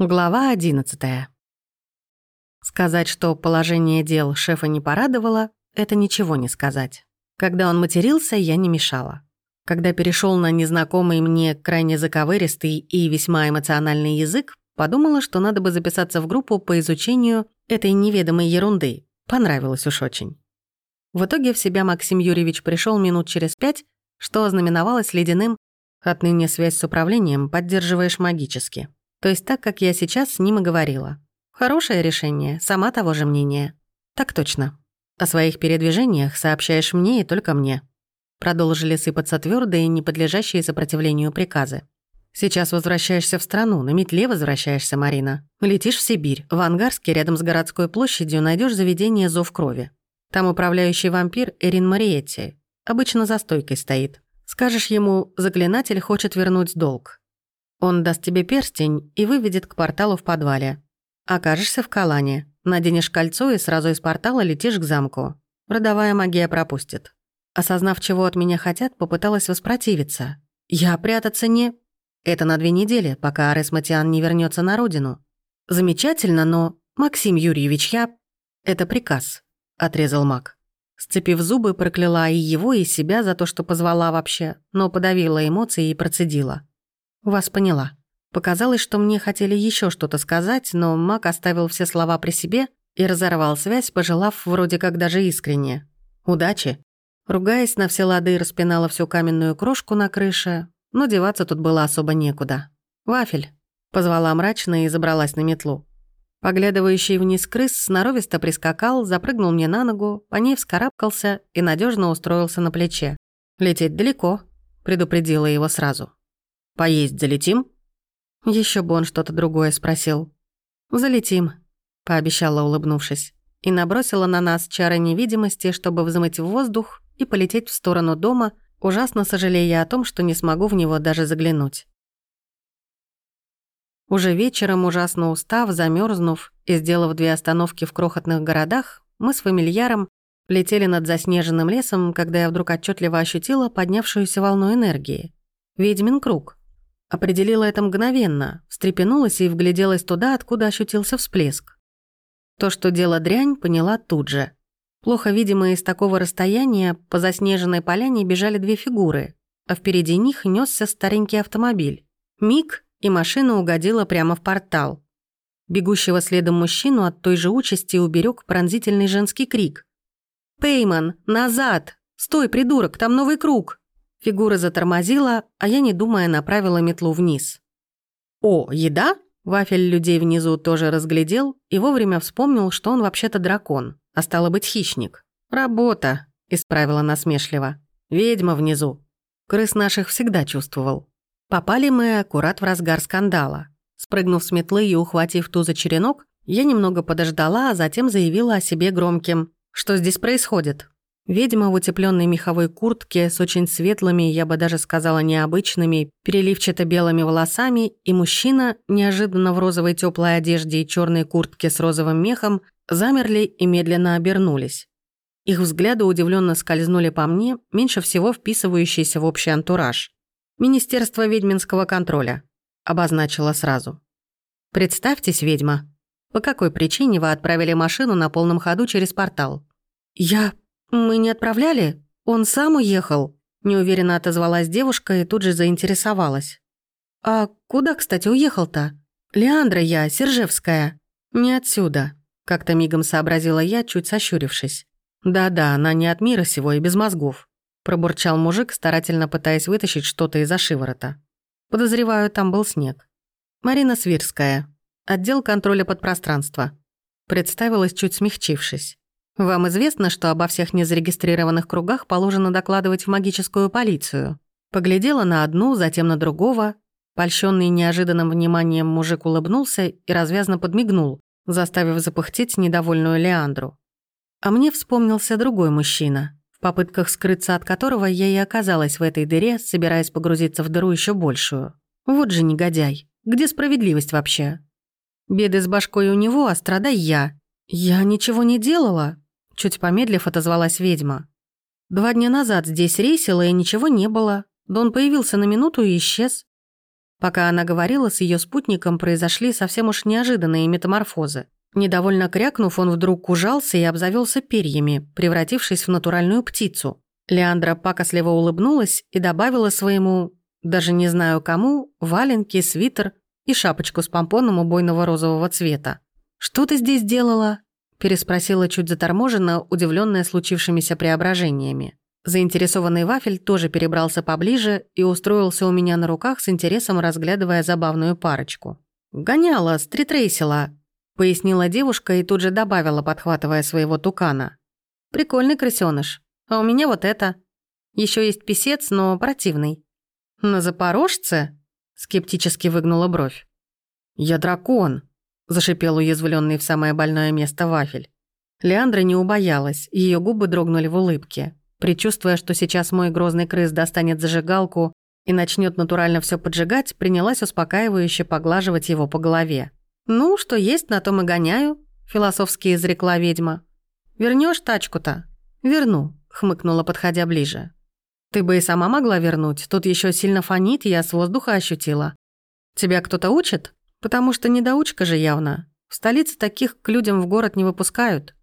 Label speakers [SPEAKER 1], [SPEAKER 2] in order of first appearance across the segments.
[SPEAKER 1] Глава 11. Сказать, что положение дел шефа не порадовало, это ничего не сказать. Когда он матерился, я не мешала. Когда перешел на незнакомый мне крайне заковыристый и весьма эмоциональный язык, подумала, что надо бы записаться в группу по изучению этой неведомой ерунды. Понравилось уж очень. В итоге в себя Максим Юрьевич пришел минут через пять, что ознаменовалось ледяным «отныне связь с управлением поддерживаешь магически». То есть так, как я сейчас с ним и говорила. Хорошее решение, сама того же мнения. Так точно. О своих передвижениях сообщаешь мне и только мне. Продолжили сыпаться твердые, не подлежащие сопротивлению приказы. Сейчас возвращаешься в страну, на метле возвращаешься, Марина. Летишь в Сибирь. В Ангарске, рядом с городской площадью, найдешь заведение «Зов крови». Там управляющий вампир Эрин Мариетти. Обычно за стойкой стоит. Скажешь ему, заклинатель хочет вернуть долг. Он даст тебе перстень и выведет к порталу в подвале. Окажешься в Калане, наденешь кольцо и сразу из портала летишь к замку. Родовая магия пропустит. Осознав, чего от меня хотят, попыталась воспротивиться. Я прятаться не... Это на две недели, пока Арес Матиан не вернется на родину. Замечательно, но... Максим Юрьевич, я... Это приказ, отрезал маг. Сцепив зубы, прокляла и его, и себя за то, что позвала вообще, но подавила эмоции и процедила. «Вас поняла». Показалось, что мне хотели еще что-то сказать, но Мак оставил все слова при себе и разорвал связь, пожелав вроде как даже искренне. «Удачи». Ругаясь на все лады, распинала всю каменную крошку на крыше, но деваться тут было особо некуда. «Вафель», — позвала мрачно и забралась на метлу. Поглядывающий вниз крыс сноровисто прискакал, запрыгнул мне на ногу, по ней вскарабкался и надежно устроился на плече. «Лететь далеко», — предупредила его сразу. Поесть залетим?» Еще бы он что-то другое спросил. «Залетим», — пообещала, улыбнувшись, и набросила на нас чары невидимости, чтобы взмыть в воздух и полететь в сторону дома, ужасно сожалея о том, что не смогу в него даже заглянуть. Уже вечером, ужасно устав, замерзнув и сделав две остановки в крохотных городах, мы с фамильяром летели над заснеженным лесом, когда я вдруг отчетливо ощутила поднявшуюся волну энергии. Ведьмин круг. Определила это мгновенно, встрепенулась и вгляделась туда, откуда ощутился всплеск. То, что дело дрянь, поняла тут же. Плохо видимые из такого расстояния по заснеженной поляне бежали две фигуры, а впереди них несся старенький автомобиль. Миг, и машина угодила прямо в портал. Бегущего следом мужчину от той же участи уберег пронзительный женский крик. «Пейман, назад! Стой, придурок, там новый круг!» Фигура затормозила, а я, не думая, направила метлу вниз. «О, еда?» Вафель людей внизу тоже разглядел и вовремя вспомнил, что он вообще-то дракон, а стало быть хищник. «Работа», — исправила насмешливо. «Ведьма внизу». Крыс наших всегда чувствовал. Попали мы аккурат в разгар скандала. Спрыгнув с метлы и ухватив ту за черенок, я немного подождала, а затем заявила о себе громким. «Что здесь происходит?» Ведьма в утепленной меховой куртке с очень светлыми, я бы даже сказала необычными, переливчато-белыми волосами, и мужчина, неожиданно в розовой теплой одежде и черной куртке с розовым мехом, замерли и медленно обернулись. Их взгляды удивленно скользнули по мне, меньше всего вписывающиеся в общий антураж. «Министерство ведьминского контроля», — обозначила сразу. «Представьтесь, ведьма, по какой причине вы отправили машину на полном ходу через портал?» «Я «Мы не отправляли? Он сам уехал?» Неуверенно отозвалась девушка и тут же заинтересовалась. «А куда, кстати, уехал-то?» «Леандра я, Сержевская». «Не отсюда», — как-то мигом сообразила я, чуть сощурившись. «Да-да, она не от мира сего и без мозгов», — пробурчал мужик, старательно пытаясь вытащить что-то из-за шиворота. Подозреваю, там был снег. «Марина Свирская, отдел контроля подпространства», — представилась, чуть смягчившись. Вам известно, что обо всех незарегистрированных кругах положено докладывать в магическую полицию. Поглядела на одну, затем на другого. Польщенный неожиданным вниманием мужик улыбнулся и развязно подмигнул, заставив запыхтеть недовольную Леандру. А мне вспомнился другой мужчина, в попытках скрыться от которого я и оказалась в этой дыре, собираясь погрузиться в дыру еще большую. Вот же негодяй. Где справедливость вообще? Беды с башкой у него, а страдай я. Я ничего не делала. Чуть помедлив, отозвалась ведьма. Два дня назад здесь рейсило, и ничего не было. Дон появился на минуту и исчез. Пока она говорила, с ее спутником произошли совсем уж неожиданные метаморфозы. Недовольно крякнув, он вдруг ужался и обзавелся перьями, превратившись в натуральную птицу. Леандра пакосливо улыбнулась и добавила своему, даже не знаю кому, валенки, свитер и шапочку с помпоном убойного розового цвета. «Что ты здесь делала?» – переспросила чуть заторможенно, удивленная случившимися преображениями. Заинтересованный вафель тоже перебрался поближе и устроился у меня на руках с интересом, разглядывая забавную парочку. «Гоняла, стритрейсила», — пояснила девушка и тут же добавила, подхватывая своего тукана. «Прикольный крысёныш. А у меня вот это. Еще есть писец, но противный». «На запорожце?» — скептически выгнула бровь. «Я дракон», — зашипел уязвленный в самое больное место вафель. Леандра не убоялась, ее губы дрогнули в улыбке. Причувствуя, что сейчас мой грозный крыс достанет зажигалку и начнет натурально все поджигать, принялась успокаивающе поглаживать его по голове. «Ну, что есть, на том и гоняю», — философски изрекла ведьма. Вернешь тачку-то?» «Верну», — хмыкнула, подходя ближе. «Ты бы и сама могла вернуть, тут еще сильно фонит, я с воздуха ощутила. Тебя кто-то учит? Потому что недоучка же явно. В столице таких к людям в город не выпускают.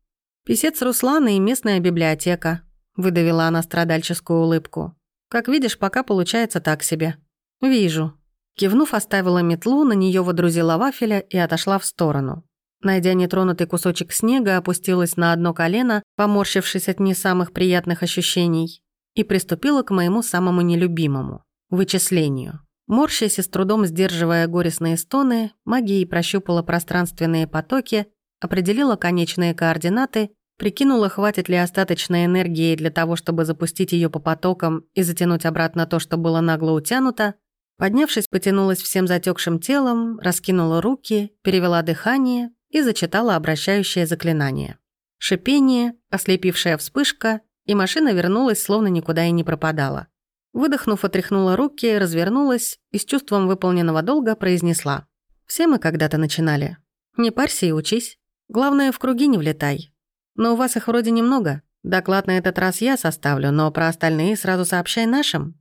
[SPEAKER 1] Писец Руслана и местная библиотека. Выдавила она страдальческую улыбку. «Как видишь, пока получается так себе». «Вижу». Кивнув, оставила метлу, на нее водрузила вафеля и отошла в сторону. Найдя нетронутый кусочек снега, опустилась на одно колено, поморщившись от не самых приятных ощущений, и приступила к моему самому нелюбимому – вычислению. Морщась и с трудом сдерживая горестные стоны, магией прощупала пространственные потоки, определила конечные координаты Прикинула, хватит ли остаточной энергии для того, чтобы запустить ее по потокам и затянуть обратно то, что было нагло утянуто. Поднявшись, потянулась всем затекшим телом, раскинула руки, перевела дыхание и зачитала обращающее заклинание. Шипение, ослепившая вспышка, и машина вернулась, словно никуда и не пропадала. Выдохнув, отряхнула руки, развернулась и с чувством выполненного долга произнесла. «Все мы когда-то начинали. Не парься и учись. Главное, в круги не влетай. Но у вас их вроде немного. Доклад на этот раз я составлю, но про остальные сразу сообщай нашим.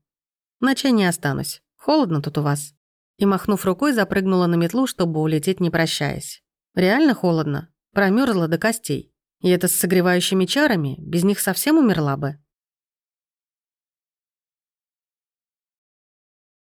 [SPEAKER 1] Ночей не останусь. Холодно тут у вас». И, махнув рукой, запрыгнула на метлу, чтобы улететь, не прощаясь. «Реально холодно. Промерзла до костей. И это с согревающими чарами, без них совсем умерла бы».